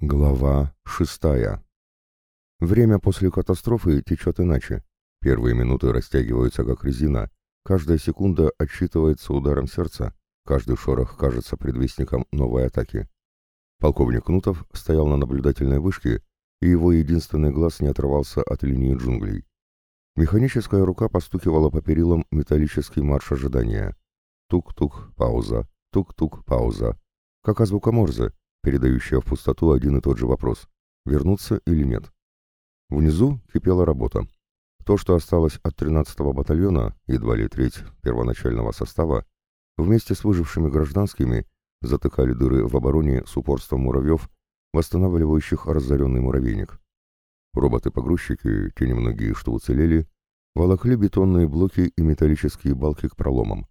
Глава шестая. Время после катастрофы течет иначе. Первые минуты растягиваются как резина, каждая секунда отсчитывается ударом сердца, каждый шорох кажется предвестником новой атаки. Полковник Кнутов стоял на наблюдательной вышке, и его единственный глаз не отрывался от линии джунглей. Механическая рука постукивала по перилам металлический марш ожидания. Тук-тук, пауза, тук-тук, пауза. Как азбука Морзе, передающая в пустоту один и тот же вопрос – вернуться или нет. Внизу кипела работа. То, что осталось от 13-го батальона, едва ли треть первоначального состава, вместе с выжившими гражданскими затыкали дыры в обороне с упорством муравьев, восстанавливающих разоренный муравейник. Роботы-погрузчики, те немногие, что уцелели, волокли бетонные блоки и металлические балки к проломам.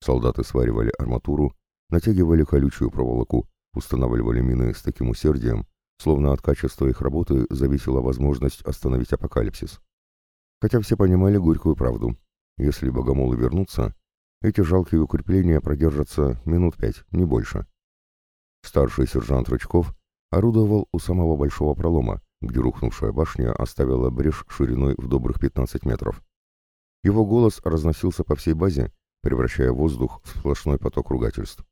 Солдаты сваривали арматуру, натягивали колючую проволоку, устанавливали мины с таким усердием, словно от качества их работы зависела возможность остановить апокалипсис. Хотя все понимали горькую правду. Если богомолы вернутся, эти жалкие укрепления продержатся минут пять, не больше. Старший сержант Рычков орудовал у самого большого пролома, где рухнувшая башня оставила брешь шириной в добрых 15 метров. Его голос разносился по всей базе, превращая воздух в сплошной поток ругательств.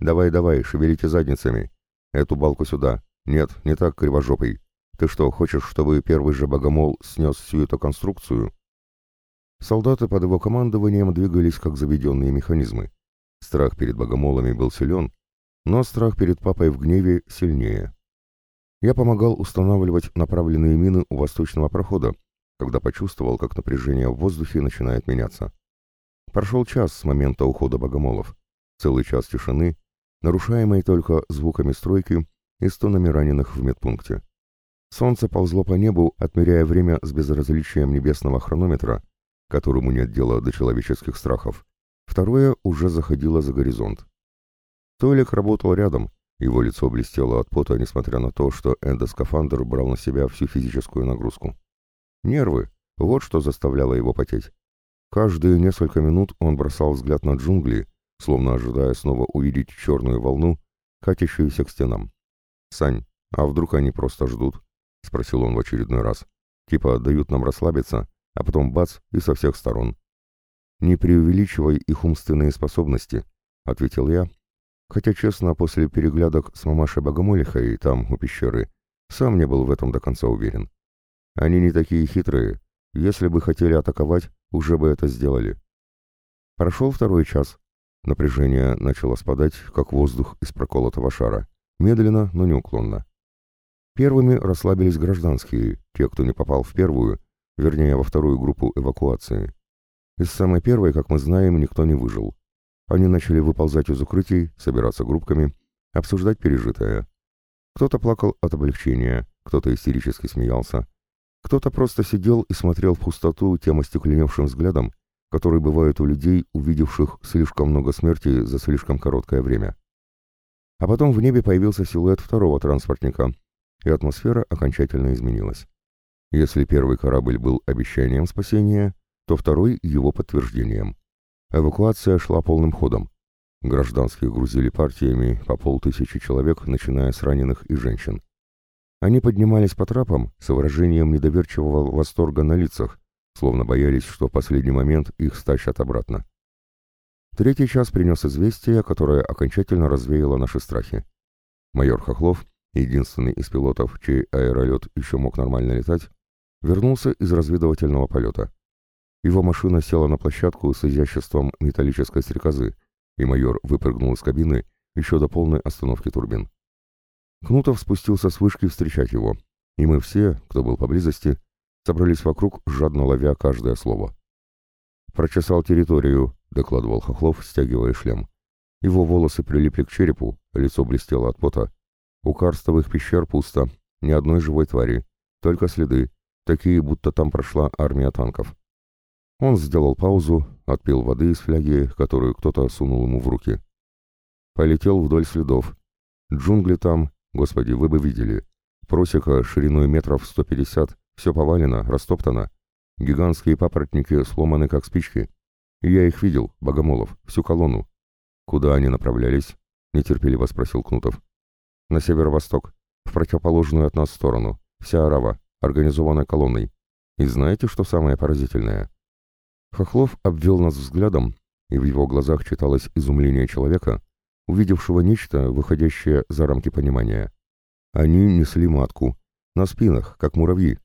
«Давай, давай, шевелите задницами. Эту балку сюда. Нет, не так, кривожопый. Ты что, хочешь, чтобы первый же богомол снес всю эту конструкцию?» Солдаты под его командованием двигались как заведенные механизмы. Страх перед богомолами был силен, но страх перед папой в гневе сильнее. Я помогал устанавливать направленные мины у восточного прохода, когда почувствовал, как напряжение в воздухе начинает меняться. Прошел час с момента ухода богомолов. Целый час тишины, нарушаемой только звуками стройки и стонами раненых в медпункте. Солнце ползло по небу, отмеряя время с безразличием небесного хронометра, которому нет дела до человеческих страхов. Второе уже заходило за горизонт. Толик работал рядом, его лицо блестело от пота, несмотря на то, что эндоскафандр брал на себя всю физическую нагрузку. Нервы — вот что заставляло его потеть. Каждые несколько минут он бросал взгляд на джунгли, словно ожидая снова увидеть черную волну, катящуюся к стенам. «Сань, а вдруг они просто ждут?» — спросил он в очередной раз. «Типа дают нам расслабиться, а потом бац и со всех сторон». «Не преувеличивай их умственные способности», — ответил я, хотя, честно, после переглядок с мамашей Богомолихой там, у пещеры, сам не был в этом до конца уверен. Они не такие хитрые. Если бы хотели атаковать, уже бы это сделали. Прошел второй час, Напряжение начало спадать, как воздух из проколотого шара. Медленно, но неуклонно. Первыми расслабились гражданские, те, кто не попал в первую, вернее, во вторую группу эвакуации. Из самой первой, как мы знаем, никто не выжил. Они начали выползать из укрытий, собираться группками, обсуждать пережитое. Кто-то плакал от облегчения, кто-то истерически смеялся, кто-то просто сидел и смотрел в пустоту тем остекленевшим взглядом, который бывает у людей, увидевших слишком много смерти за слишком короткое время. А потом в небе появился силуэт второго транспортника, и атмосфера окончательно изменилась. Если первый корабль был обещанием спасения, то второй — его подтверждением. Эвакуация шла полным ходом. Гражданских грузили партиями по полтысячи человек, начиная с раненых и женщин. Они поднимались по трапам с выражением недоверчивого восторга на лицах, словно боялись, что в последний момент их стащат обратно. Третий час принес известие, которое окончательно развеяло наши страхи. Майор Хохлов, единственный из пилотов, чей аэролет еще мог нормально летать, вернулся из разведывательного полета. Его машина села на площадку с изяществом металлической стрекозы, и майор выпрыгнул из кабины еще до полной остановки турбин. Кнутов спустился с вышки встречать его, и мы все, кто был поблизости, собрались вокруг, жадно ловя каждое слово. «Прочесал территорию», — докладывал Хохлов, стягивая шлем. Его волосы прилипли к черепу, лицо блестело от пота. У карстовых пещер пусто, ни одной живой твари, только следы, такие, будто там прошла армия танков. Он сделал паузу, отпил воды из фляги, которую кто-то сунул ему в руки. Полетел вдоль следов. Джунгли там, господи, вы бы видели. Просека шириной метров 150, все повалено, растоптано. Гигантские папоротники сломаны, как спички. Я их видел, Богомолов, всю колонну. Куда они направлялись? Нетерпеливо спросил Кнутов. На северо-восток. в противоположную от нас сторону, вся арава, организованной колонной. И знаете, что самое поразительное? Хохлов обвел нас взглядом, и в его глазах читалось изумление человека, увидевшего нечто, выходящее за рамки понимания. Они несли матку, на спинах, как муравьи.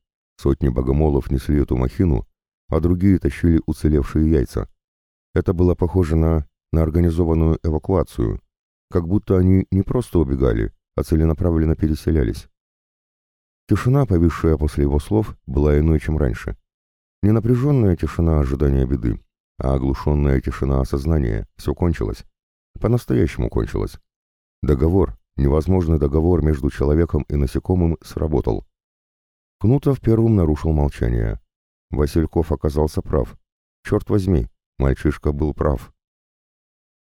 Сотни богомолов несли эту махину, а другие тащили уцелевшие яйца. Это было похоже на, на организованную эвакуацию, как будто они не просто убегали, а целенаправленно переселялись. Тишина, повисшая после его слов, была иной, чем раньше. Не напряженная тишина ожидания беды, а оглушенная тишина осознания. Все кончилось. По-настоящему кончилось. Договор, невозможный договор между человеком и насекомым сработал. Кнутов первым нарушил молчание. Васильков оказался прав. Черт возьми, мальчишка был прав.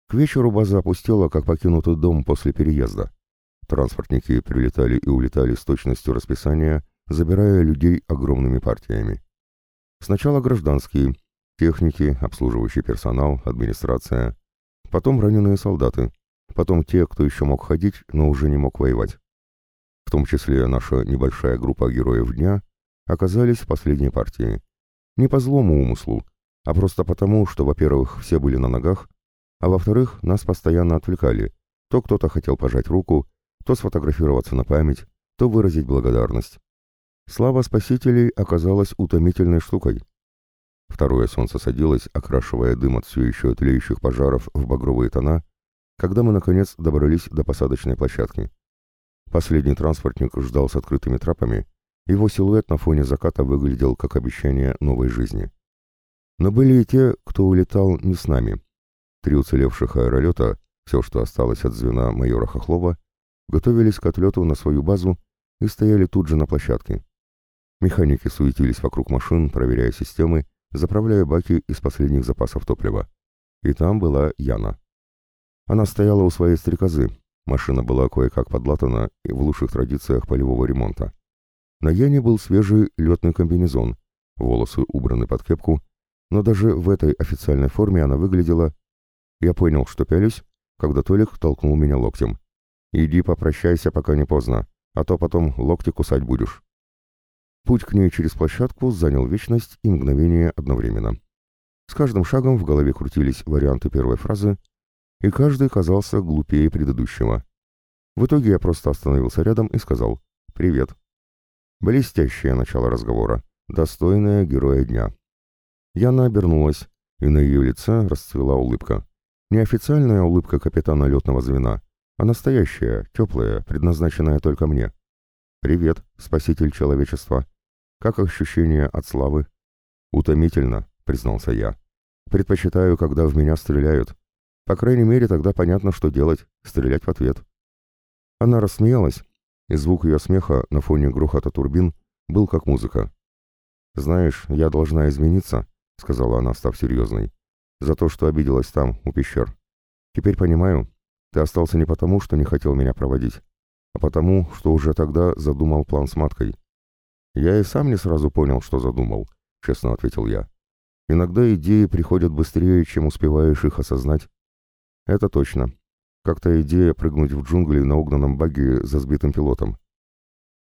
К вечеру база опустела, как покинутый дом после переезда. Транспортники прилетали и улетали с точностью расписания, забирая людей огромными партиями. Сначала гражданские, техники, обслуживающий персонал, администрация, потом раненые солдаты, потом те, кто еще мог ходить, но уже не мог воевать. В том числе наша небольшая группа героев дня оказались в последней партии. Не по злому умыслу, а просто потому, что, во-первых, все были на ногах, а во-вторых, нас постоянно отвлекали. То кто-то хотел пожать руку, то сфотографироваться на память, то выразить благодарность. Слава спасителей оказалась утомительной штукой. Второе солнце садилось, окрашивая дым от все еще тлеющих пожаров в багровые тона, когда мы, наконец, добрались до посадочной площадки. Последний транспортник ждал с открытыми трапами, его силуэт на фоне заката выглядел как обещание новой жизни. Но были и те, кто улетал не с нами. Три уцелевших аэролета, все, что осталось от звена майора Хохлова, готовились к отлету на свою базу и стояли тут же на площадке. Механики суетились вокруг машин, проверяя системы, заправляя баки из последних запасов топлива. И там была Яна. Она стояла у своей стрекозы. Машина была кое-как подлатана и в лучших традициях полевого ремонта. На Яне был свежий летный комбинезон, волосы убраны под кепку, но даже в этой официальной форме она выглядела... Я понял, что пялюсь, когда Толик толкнул меня локтем. Иди попрощайся, пока не поздно, а то потом локти кусать будешь. Путь к ней через площадку занял вечность и мгновение одновременно. С каждым шагом в голове крутились варианты первой фразы, и каждый казался глупее предыдущего. В итоге я просто остановился рядом и сказал «Привет». Блестящее начало разговора, достойное героя дня. Яна обернулась, и на ее лице расцвела улыбка. Неофициальная улыбка капитана летного звена, а настоящая, теплая, предназначенная только мне. «Привет, спаситель человечества. Как ощущение от славы?» «Утомительно», — признался я. «Предпочитаю, когда в меня стреляют. По крайней мере, тогда понятно, что делать, стрелять в ответ». Она рассмеялась, и звук ее смеха на фоне грохота турбин был как музыка. «Знаешь, я должна измениться», — сказала она, став серьезной, — «за то, что обиделась там, у пещер. Теперь понимаю, ты остался не потому, что не хотел меня проводить, а потому, что уже тогда задумал план с маткой. Я и сам не сразу понял, что задумал, честно ответил я. Иногда идеи приходят быстрее, чем успеваешь их осознать. Это точно. Как-то идея прыгнуть в джунгли на угнанном багги за сбитым пилотом.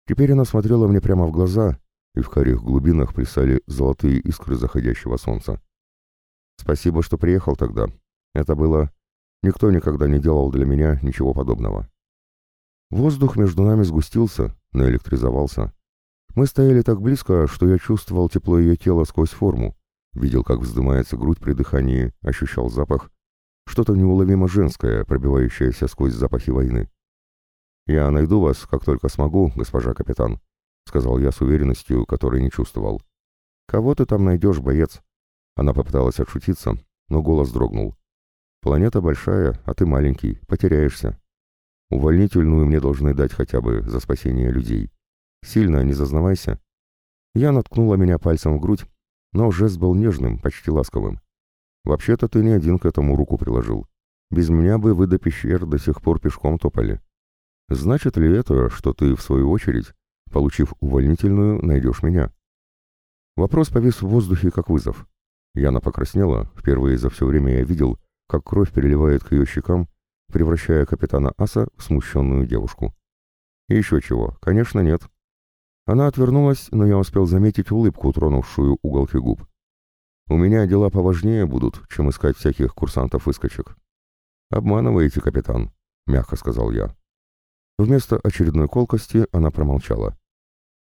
Теперь она смотрела мне прямо в глаза, и в карих глубинах плясали золотые искры заходящего солнца. Спасибо, что приехал тогда. Это было Никто никогда не делал для меня ничего подобного. Воздух между нами сгустился, наэлектризовался. Мы стояли так близко, что я чувствовал тепло ее тела сквозь форму, видел, как вздымается грудь при дыхании, ощущал запах. Что-то неуловимо женское, пробивающееся сквозь запахи войны. «Я найду вас, как только смогу, госпожа капитан», — сказал я с уверенностью, которой не чувствовал. «Кого ты там найдешь, боец?» Она попыталась отшутиться, но голос дрогнул. Планета большая, а ты маленький, потеряешься. Увольнительную мне должны дать хотя бы за спасение людей. Сильно не зазнавайся. Я наткнула меня пальцем в грудь, но жест был нежным, почти ласковым. Вообще-то ты не один к этому руку приложил. Без меня бы вы до пещер до сих пор пешком топали. Значит ли это, что ты, в свою очередь, получив увольнительную, найдешь меня? Вопрос повис в воздухе, как вызов. Яна покраснела, впервые за все время я видел, как кровь переливает к ее щекам, превращая капитана Аса в смущенную девушку. Еще чего? Конечно, нет. Она отвернулась, но я успел заметить улыбку, тронувшую уголки губ. У меня дела поважнее будут, чем искать всяких курсантов-выскочек. «Обманываете, капитан», — мягко сказал я. Вместо очередной колкости она промолчала.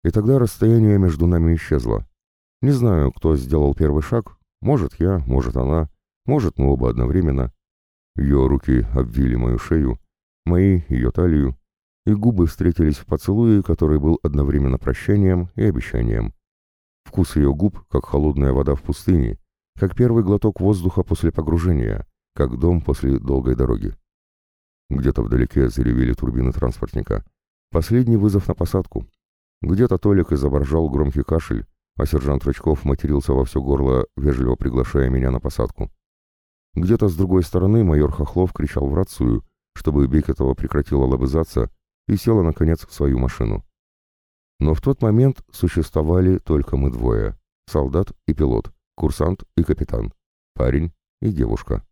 И тогда расстояние между нами исчезло. Не знаю, кто сделал первый шаг. Может, я, может, она, может, мы оба одновременно. Ее руки обвили мою шею, мои — ее талию, и губы встретились в поцелуе, который был одновременно прощанием и обещанием. Вкус ее губ, как холодная вода в пустыне, как первый глоток воздуха после погружения, как дом после долгой дороги. Где-то вдалеке заревели турбины транспортника. Последний вызов на посадку. Где-то Толик изображал громкий кашель, а сержант Рычков матерился во все горло, вежливо приглашая меня на посадку. Где-то с другой стороны майор Хохлов кричал в рацию, чтобы Бекетова прекратила лобызаться и села, наконец, в свою машину. Но в тот момент существовали только мы двое — солдат и пилот, курсант и капитан, парень и девушка.